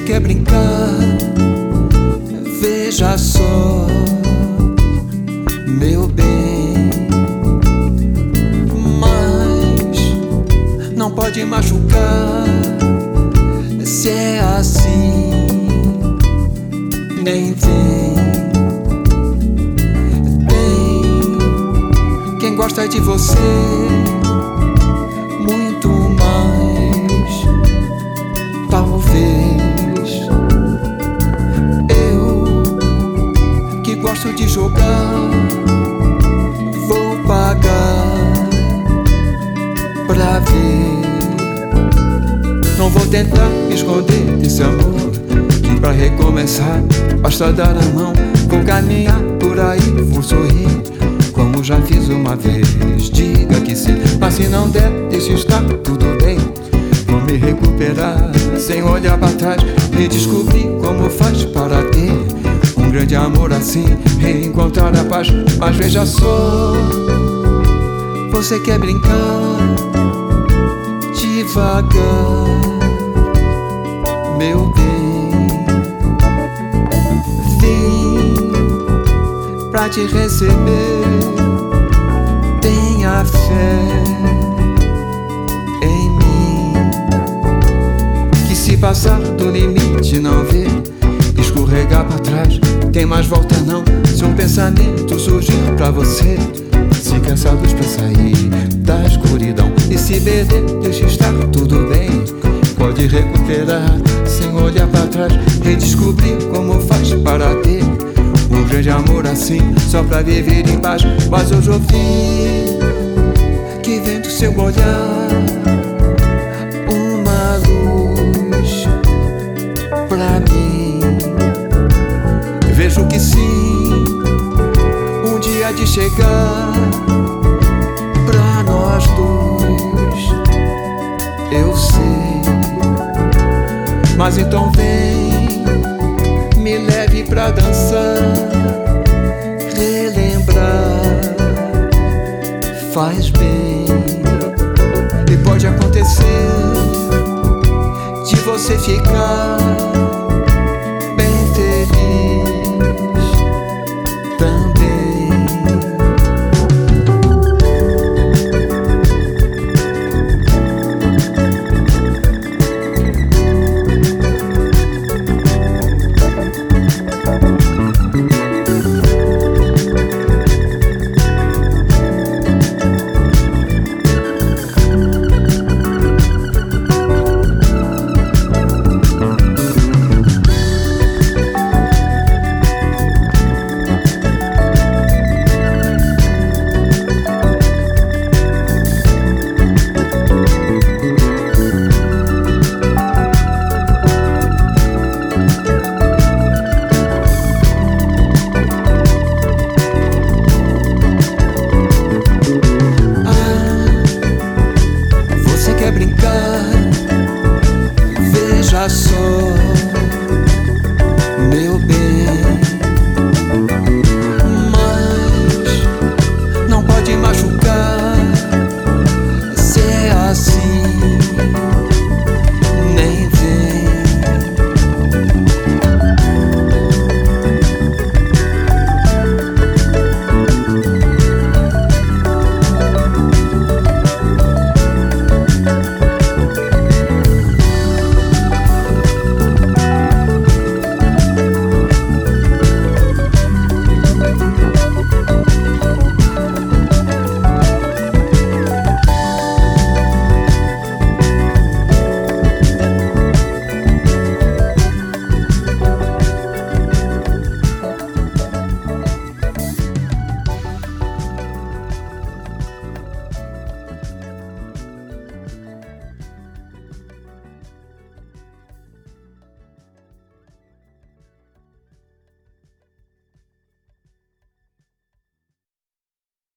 quer brincar? Veja só, meu bem. Mas não pode machucar se é assim. Nem tem. Tem quem gosta de você muito mais. Talvez jogar vou pagar pra ver. Não vou tentar me esconder desse amor que pra recomeçar basta dar a mão. Vou caminhar por aí, vou sorrir como já fiz uma vez. Diga que sim, mas se não der, deixa estar tudo bem. Vou me recuperar sem olhar para trás e descobrir como faz para ter grande amor assim, reencontrar a paz. Mas veja só, você quer brincar devagar, meu bem. Vim pra te receber. Tenha fé em mim. Que se passar do limite não vê, escorregar pra trás, tem mais volta não. Se um pensamento surgir pra você, se cansar luz pra sair da escuridão e se perder, deixa estar tudo bem. Pode recuperar sem olhar pra trás, redescobrir como faz para ter um grande amor assim, só pra viver em paz. Mas hoje eu vi que vem do seu olhar de chegar pra nós dois. Eu sei, mas então vem, me leve pra dançar, relembrar, faz bem. E pode acontecer de você ficar